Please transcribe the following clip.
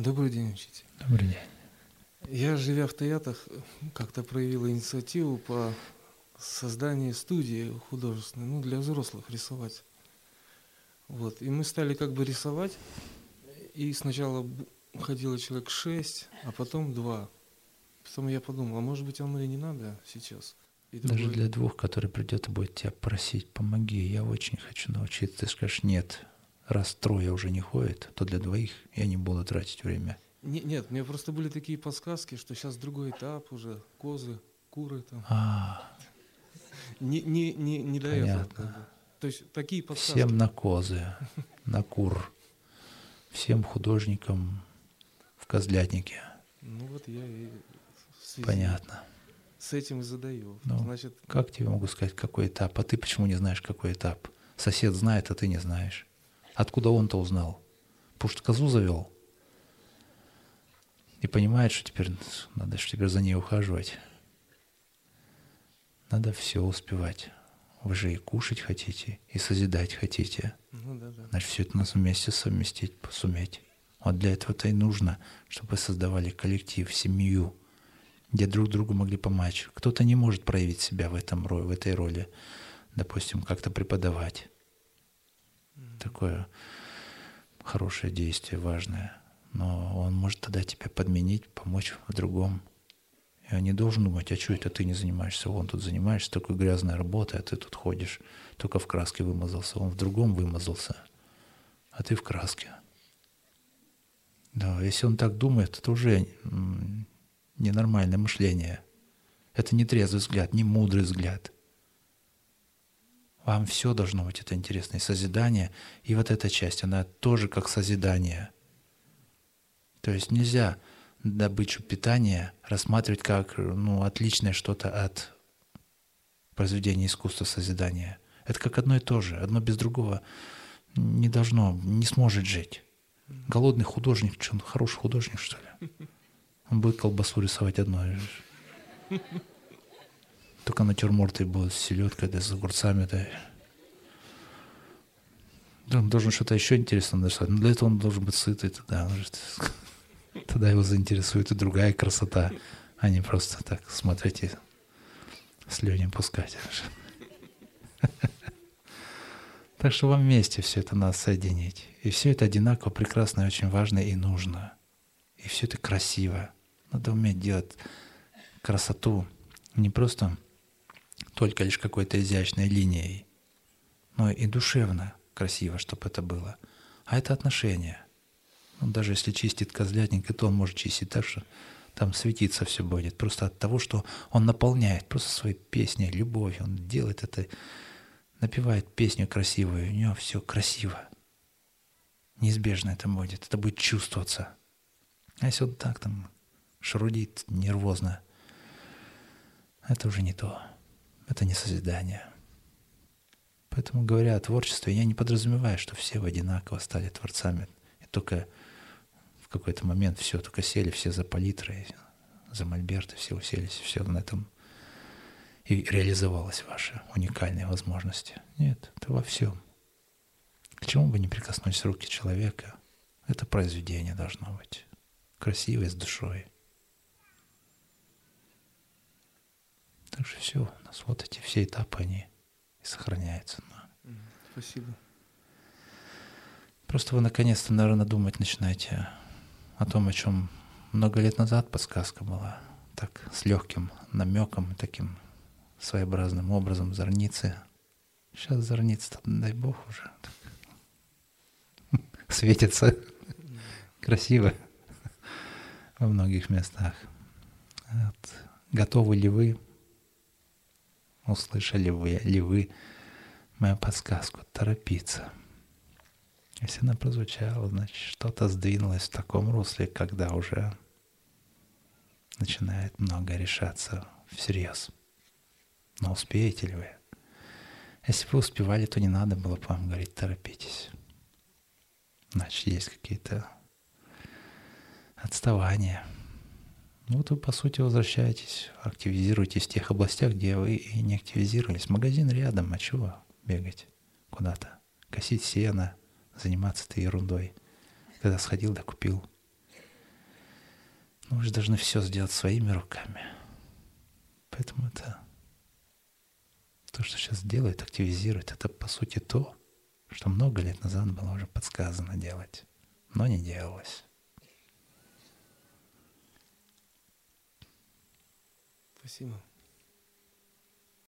Добрый день, учитель. Добрый день. Я, живя в Таятах, как-то проявил инициативу по созданию студии художественной, ну, для взрослых рисовать. Вот. И мы стали как бы рисовать, и сначала ходило человек шесть, а потом два. Потом я подумал, а может быть оно и не надо сейчас. И Даже другой... для двух, который придет и будет тебя просить, помоги, я очень хочу научиться. Ты скажешь, нет, раз трое уже не ходит, то для двоих я не буду тратить время. Не, нет, у меня просто были такие подсказки, что сейчас другой этап уже, козы, куры там. А, не, не, не, не до Понятно. этого. То есть такие подсказки. Всем на козы, на кур, всем художникам в козлятнике. Ну вот я и Понятно. С этим и задаю. Ну, Значит, как тебе могу сказать, какой этап? А ты почему не знаешь, какой этап? Сосед знает, а ты не знаешь. Откуда он-то узнал? Потому что козу завел. И понимает, что теперь надо что теперь за ней ухаживать. Надо все успевать. Вы же и кушать хотите, и созидать хотите. Ну, да, да. Значит, все это нас вместе совместить, суметь. Вот для этого-то и нужно, чтобы вы создавали коллектив, семью, где друг другу могли помочь. Кто-то не может проявить себя в, этом, в этой роли, допустим, как-то преподавать. Такое хорошее действие, важное. Но он может тогда тебя подменить, помочь в другом. И он не должен думать, а что это ты не занимаешься? Он тут занимаешься такой грязной работой, а ты тут ходишь, только в краске вымазался. Он в другом вымазался, а ты в краске. Да, если он так думает, это уже ненормальное мышление. Это не трезвый взгляд, не мудрый взгляд. Вам все должно быть это интересно. И созидание, и вот эта часть, она тоже как созидание. То есть нельзя добычу питания рассматривать как ну, отличное что-то от произведения искусства созидания. Это как одно и то же. Одно без другого не должно, не сможет жить. Голодный художник, что он хороший художник, что ли? Он будет колбасу рисовать одной. Только натюрморты будут с селедкой, да с огурцами, да. Он должен что-то еще интересное нарисовать. Но для этого он должен быть сытый тогда. Тогда его заинтересует и другая красота, а не просто так смотреть и слюни пускать. Так что вам вместе все это надо соединить. И все это одинаково прекрасно и очень важно и нужно. И все это красиво. Надо уметь делать красоту не просто только лишь какой-то изящной линией, но и душевно красиво, чтобы это было. А это отношения. Ну, даже если чистит козлятник, то он может чистить так, что там светиться все будет. Просто от того, что он наполняет просто своей песней, любовью. Он делает это, напевает песню красивую, у него все красиво. Неизбежно это будет. Это будет чувствоваться. А если он так там шрудит нервозно. Это уже не то. Это не созидание. Поэтому, говоря о творчестве, я не подразумеваю, что все в одинаково стали творцами. И только в какой-то момент все, только сели все за палитрой, за мольберты, все уселись, все на этом и реализовалась ваша уникальные возможности. Нет, это во всем. К чему бы не прикоснулись руки человека, это произведение должно быть. Красивое, с душой. Так что все, у нас вот эти все этапы, они и сохраняются. Спасибо. Просто вы наконец-то, наверное, думать начинаете о том, о чем много лет назад подсказка была. Так, с легким намеком, таким своеобразным образом зорницы. Сейчас зорница, дай бог уже, светится красиво во многих местах. Вот. Готовы ли вы услышали вы, ли вы мою подсказку торопиться. Если она прозвучала, значит, что-то сдвинулось в таком русле, когда уже начинает много решаться всерьез. Но успеете ли вы? Если вы успевали, то не надо было бы вам говорить «торопитесь». Значит, есть какие-то отставания – вот вы, по сути, возвращаетесь, активизируетесь в тех областях, где вы и не активизировались. Магазин рядом, а чего бегать куда-то? Косить сено, заниматься этой ерундой. Когда сходил, да купил. Но вы же должны все сделать своими руками. Поэтому это то, что сейчас делает, активизирует, это по сути то, что много лет назад было уже подсказано делать, но не делалось. Спасибо.